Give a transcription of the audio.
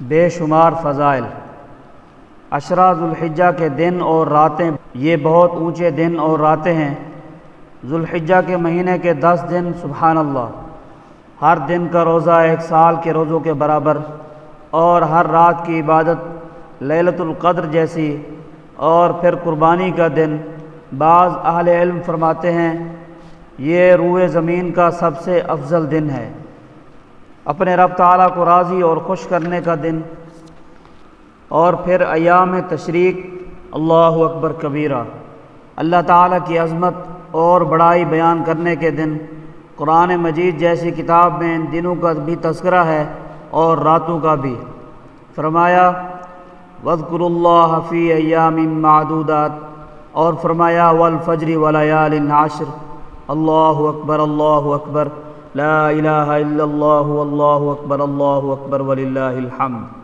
بے شمار فضائل۔ اشرا ذوالحجہ کے دن اور راتیں، یہ بہت اونچے دن اور راتیں ہیں۔ ذوالحجہ کے مہینے کے دس دن، سبحان اللہ۔ ہر دن کا روزہ ایک سال کے روزوں کے برابر۔ اور ہر رات کی عبادت لیلت القدر جیسی۔ اور پھر قربانی کا دن۔ بعض اہل علم فرماتے ہیں، یہ روئے زمین کا سب سے افضل دن ہے۔ اپنے رب تعالیٰ کو راضی اور خوش کرنے کا دن اور پھر ایام تشریق اللہ اکبر کبیرہ۔ اللہ تعالیٰ کی عظمت اور بڑائی بیان کرنے کے دن، قرآن مجید جیسی کتاب میں ان دنوں کا بھی تذکرہ ہے اور راتوں کا بھی۔ فرمایا وذکر اللہ فی ایام معدودات۔ اور فرمایا، والفجر ولیال عاشر اللہ اکبر اللہ اکبر۔ لا الہ الا اللہ واللہ اکبر اللہ اکبر وللہ الحمد.